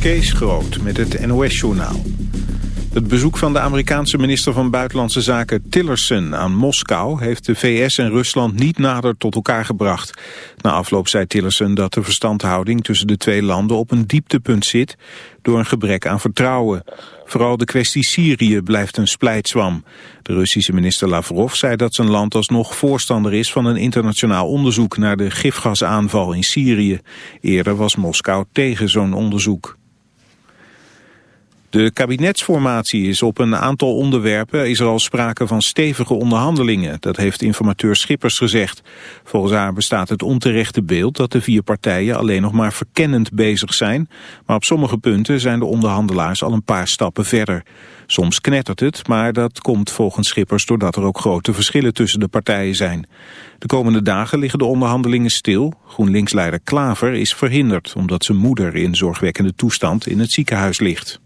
Kees Groot met het NOS-journaal. Het bezoek van de Amerikaanse minister van Buitenlandse Zaken Tillerson aan Moskou heeft de VS en Rusland niet nader tot elkaar gebracht. Na afloop zei Tillerson dat de verstandhouding tussen de twee landen op een dieptepunt zit door een gebrek aan vertrouwen. Vooral de kwestie Syrië blijft een splijtswam. De Russische minister Lavrov zei dat zijn land alsnog voorstander is van een internationaal onderzoek naar de gifgasaanval in Syrië. Eerder was Moskou tegen zo'n onderzoek. De kabinetsformatie is op een aantal onderwerpen is er al sprake van stevige onderhandelingen. Dat heeft informateur Schippers gezegd. Volgens haar bestaat het onterechte beeld dat de vier partijen alleen nog maar verkennend bezig zijn. Maar op sommige punten zijn de onderhandelaars al een paar stappen verder. Soms knettert het, maar dat komt volgens Schippers doordat er ook grote verschillen tussen de partijen zijn. De komende dagen liggen de onderhandelingen stil. GroenLinks-leider Klaver is verhinderd omdat zijn moeder in zorgwekkende toestand in het ziekenhuis ligt.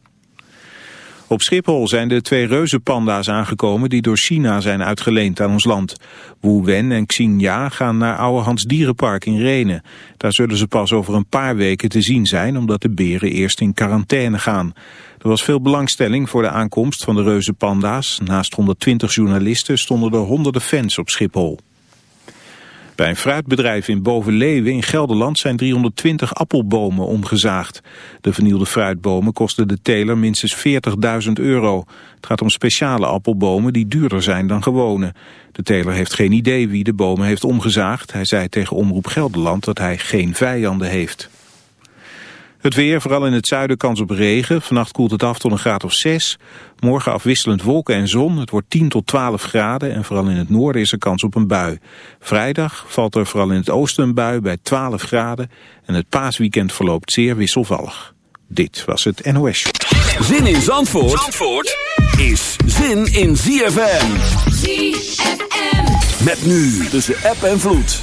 Op Schiphol zijn de twee reuzenpanda's aangekomen die door China zijn uitgeleend aan ons land. Wu Wen en Xingya gaan naar Ouwehands Dierenpark in Renen. Daar zullen ze pas over een paar weken te zien zijn omdat de beren eerst in quarantaine gaan. Er was veel belangstelling voor de aankomst van de reuzenpanda's. Naast 120 journalisten stonden er honderden fans op Schiphol. Bij een fruitbedrijf in Bovenleeuwen in Gelderland zijn 320 appelbomen omgezaagd. De vernielde fruitbomen kosten de teler minstens 40.000 euro. Het gaat om speciale appelbomen die duurder zijn dan gewone. De teler heeft geen idee wie de bomen heeft omgezaagd. Hij zei tegen Omroep Gelderland dat hij geen vijanden heeft. Het weer, vooral in het zuiden kans op regen. Vannacht koelt het af tot een graad of 6. Morgen afwisselend wolken en zon. Het wordt 10 tot 12 graden en vooral in het noorden is er kans op een bui. Vrijdag valt er vooral in het oosten een bui bij 12 graden. En het paasweekend verloopt zeer wisselvallig. Dit was het NOS. Zin in Zandvoort, Zandvoort is zin in ZFM. ZFM. Met nu tussen app en vloed.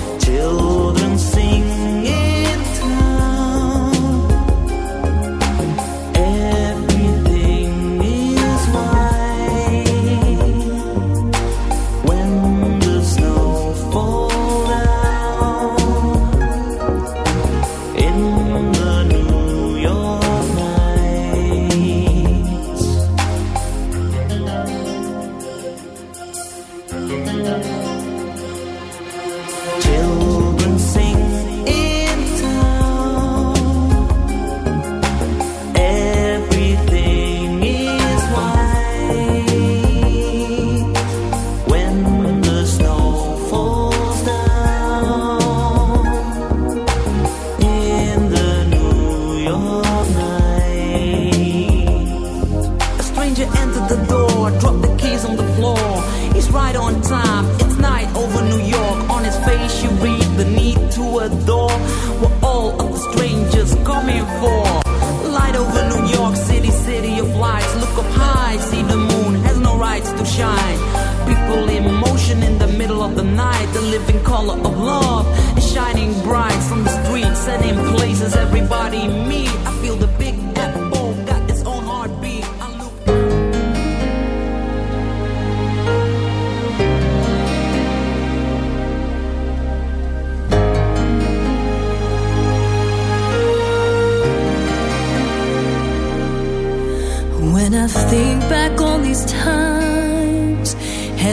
Children shine. People in motion in the middle of the night, the living color of love is shining bright from the streets and in places everybody meet. I feel the big apple.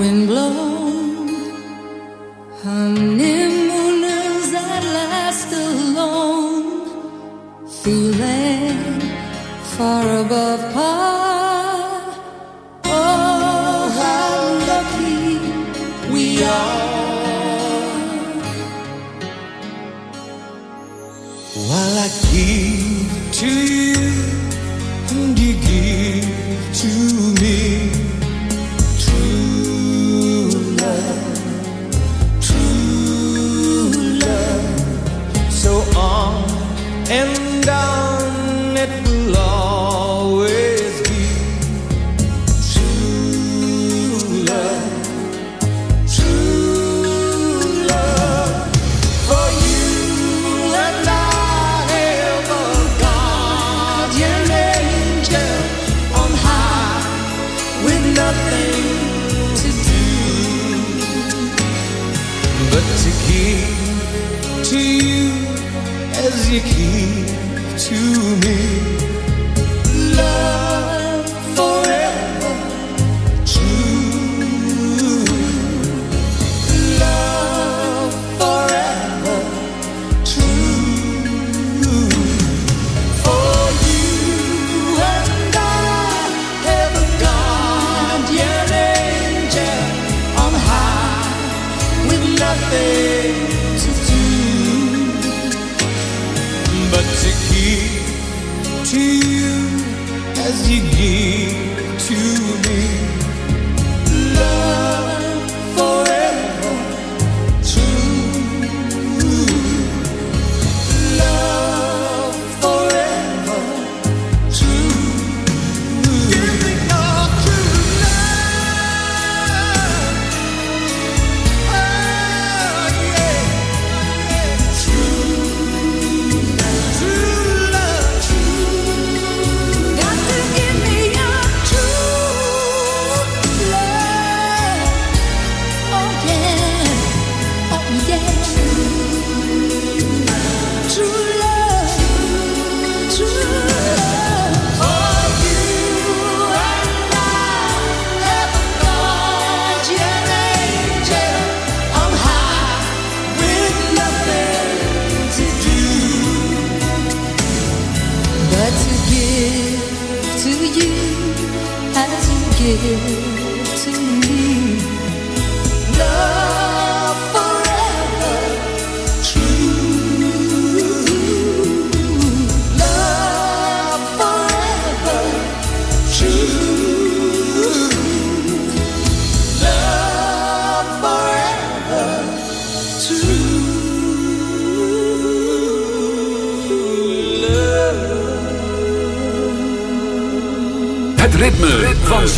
wind blown.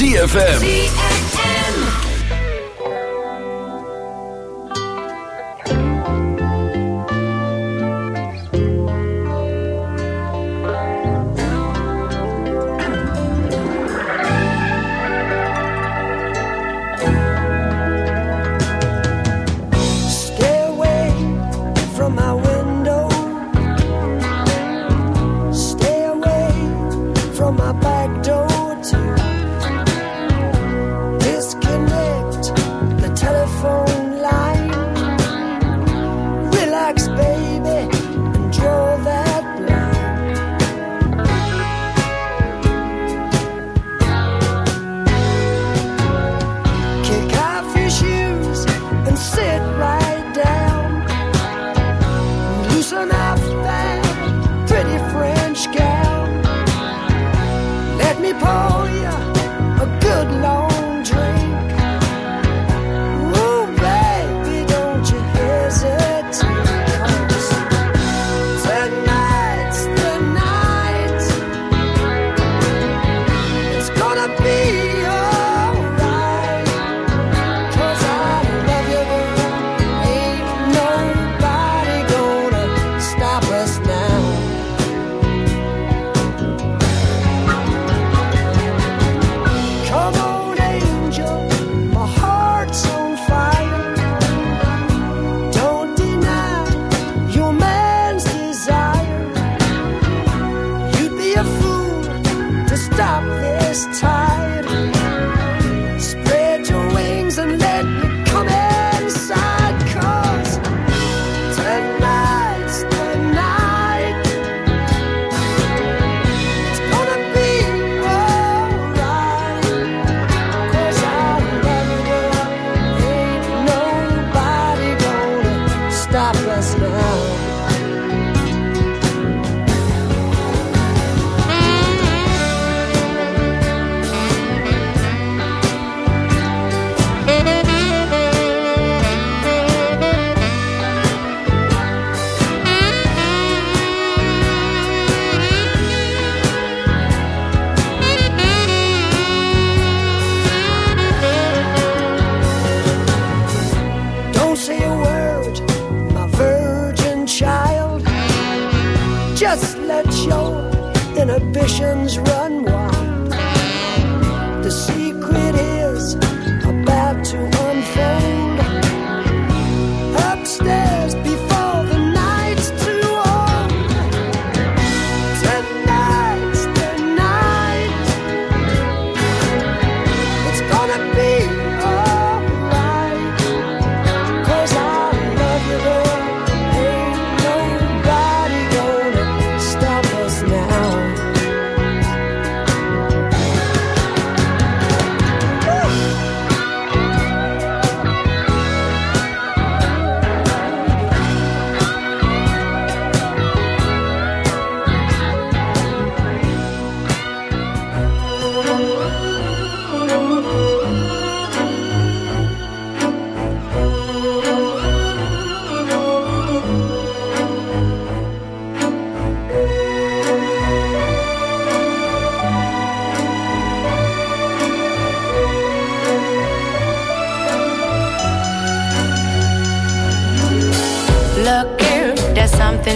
ZFM.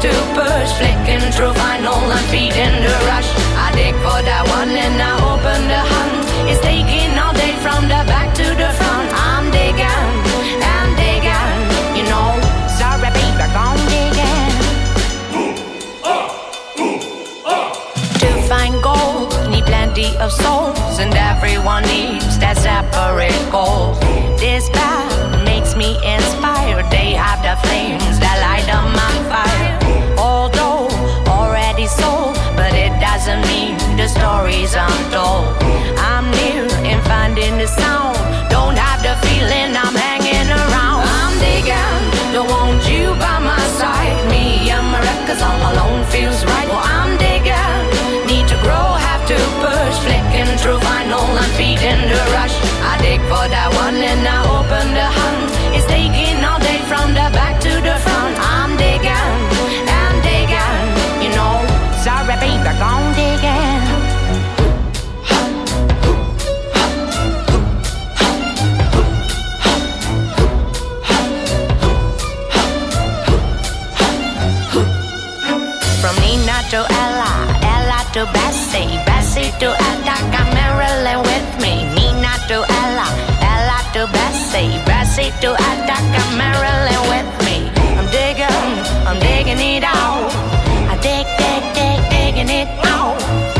have to push. Flicking through vinyl and feeding the rush. I dig for that one and I open the hunt. It's taking all day from the back to the front. I'm digging, I'm digging, you know. Sorry, baby, I'm digging. To find gold, need plenty of souls, and everyone needs that separate goal. This path makes me inspired. They have the flames that light up my fire. Stories untold. I'm near and finding the sound. Don't have the feeling I'm hanging around. I'm digging, don't want you by my side. Me and my records all alone feels right. Well, I'm digging, need to grow, have to push. Flicking through vinyl and feeding the rush. I dig for that one and I open the hunt. It's taking all day from the back to the front. I'm digging, I'm digging, you know. Sorry, baby, gone to Bessie, Bessie to Aretha, Marilyn with me. Nina to Ella, Ella to Bessie, Bessie to Aretha, Marilyn with me. I'm digging, I'm digging it out. I dig, dig, dig, digging it out.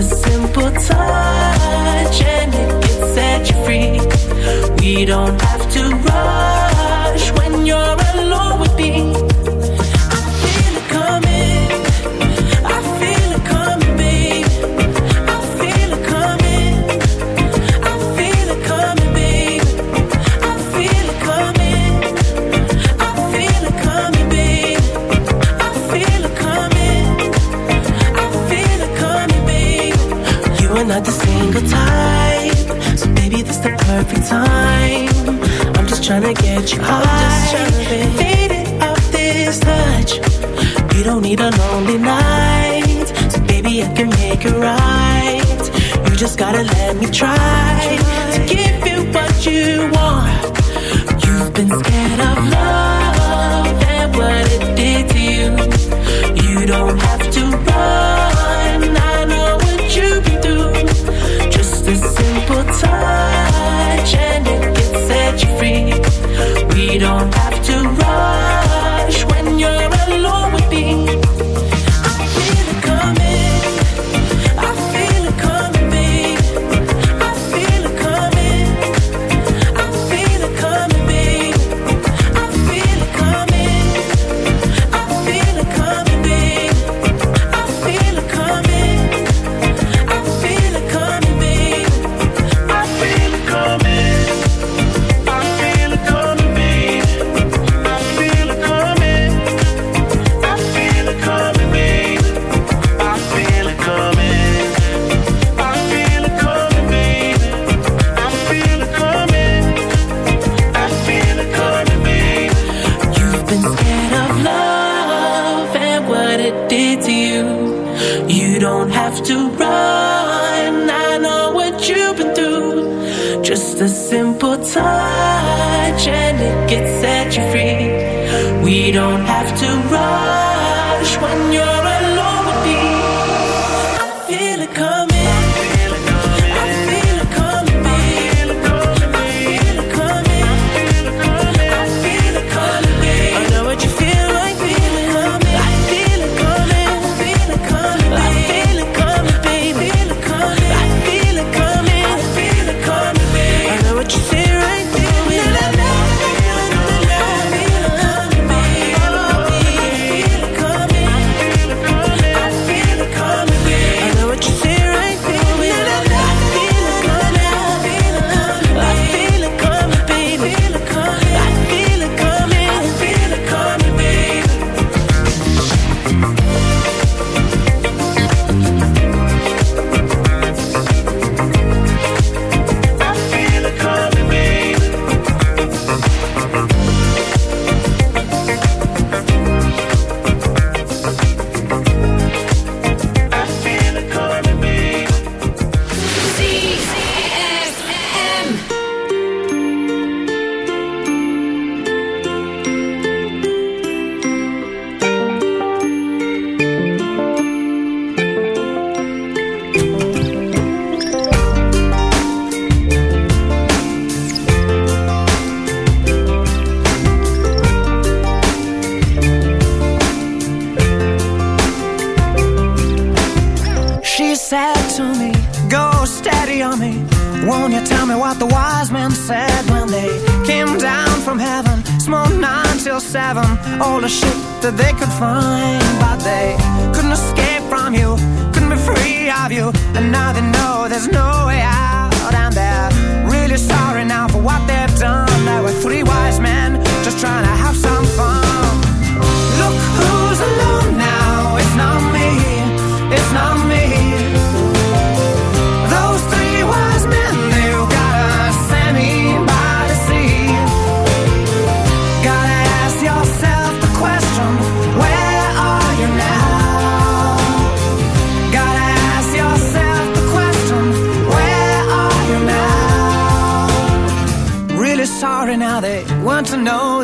a simple touch and it you free. We don't have to rush when you're alone with me.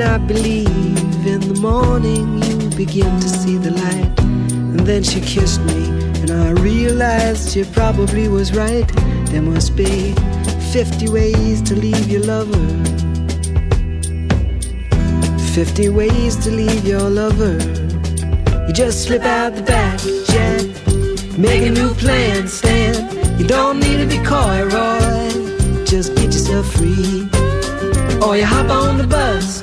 And I believe in the morning you begin to see the light. And then she kissed me, and I realized she probably was right. There must be 50 ways to leave your lover. 50 ways to leave your lover. You just slip out the back, Jack. Make a new plan, Stan. You don't need to be coy, Roy. Just get yourself free. Or you hop on the bus,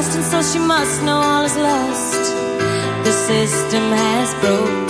Trust, and so she must know all is lost. The system has broke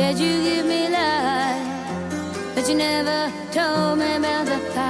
Said you give me life, but you never told me about the past.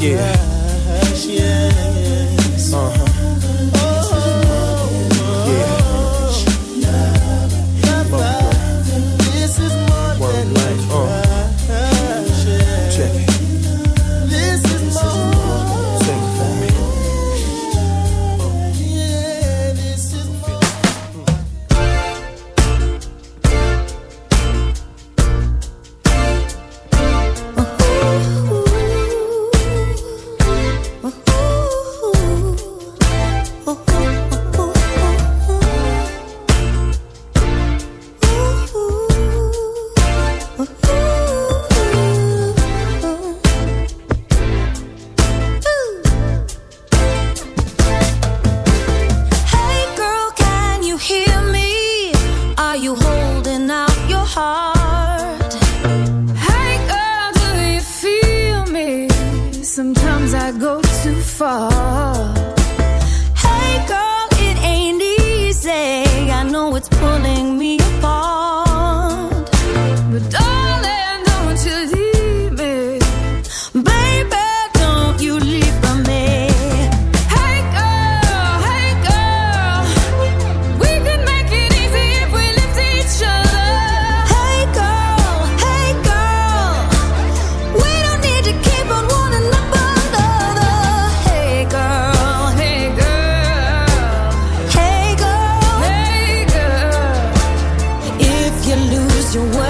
Yeah. Your way,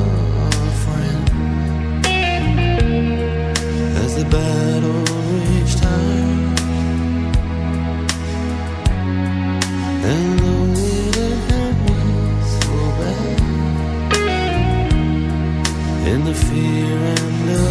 the fear and the